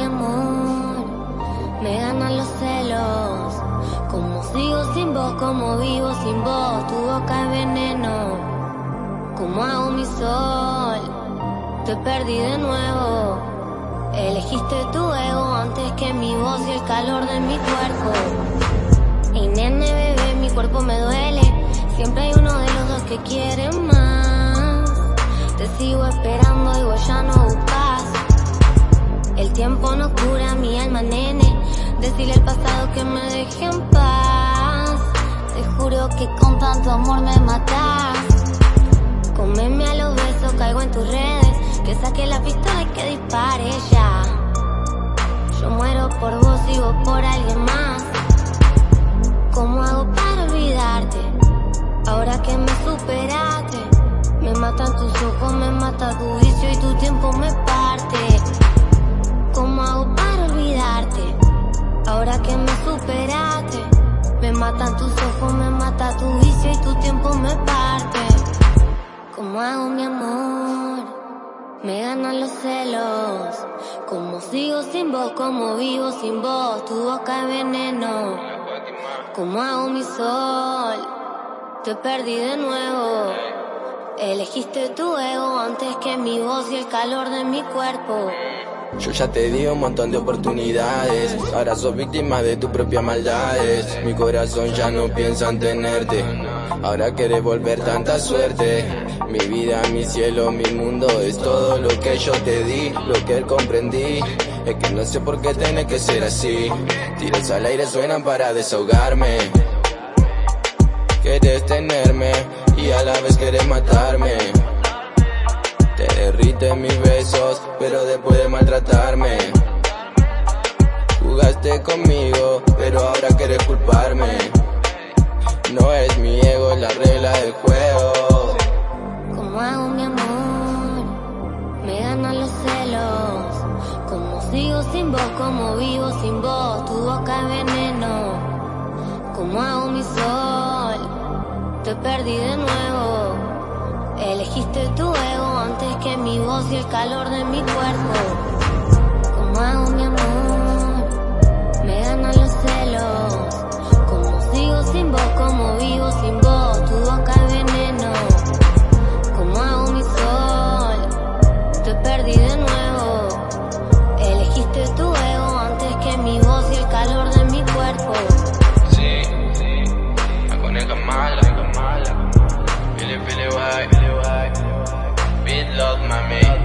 mi amor, me ganan los celos. Como sigo sin vos, como vivo sin vos, tu boca es veneno. Como hago mi sol, te perdí de nuevo. Elegiste tu ego antes que mi voz y el calor de mi cuerpo. Y nene bebé, mi cuerpo me duele. Siempre hay uno de los dos que quiere más. Te sigo esperando, digo ya no buscas. El tiempo no cura mi alma, nene. Decirle al pasado que me deje en paz. Te juro que con tanto amor me matas. Comeme a los besos, caigo en tus redes. Que saque la pistola y que dispare ya. Yo muero por vos y vos por alguien más. ¿Cómo hago para olvidarte? Ahora que me superaste. Me matan tus ojos, me mata tu vicio y tu tiempo me Ahora que me superaste. Me matan tus ojos, me mata tu vicio y tu tiempo me parte. ¿Cómo hago mi amor? Me ganan los celos. Como sigo sin vos, como vivo sin vos, tu boca es veneno. ¿Cómo hago mi sol? Te perdí de nuevo. Elegiste tu ego antes que mi voz y el calor de mi cuerpo. Yo ya te di un montón de oportunidades, ahora sos víctima de tus propias maldades. Mi corazón ya no piensa en tenerte, ahora quieres volver tanta suerte. Mi vida, mi cielo, mi mundo es todo lo que yo te di, lo que comprendí. Es que no sé por qué tiene que ser así. Tiros al aire suenan para desahogarme. Quieres tenerme y a la vez quieres matarme. Te derriten mis besos, pero después de maltratarme. Jugaste conmigo, pero ahora quieres culparme. No es mi ego, es la regla del juego. ¿Cómo hago mi amor? Me ganan los celos. Como sigo sin vos, como vivo sin vos, tu boca es veneno. ¿Cómo hago mi sol? Te perdí de nuevo. Elegiste tu ego antes que mi voz y el calor de mi cuerpo. Como hago mi amor, me ganan los celos. Como sigo sin vos, como vivo sin vos, tu boca es veneno. Como hago mi sol, te perdí de nuevo. my mate.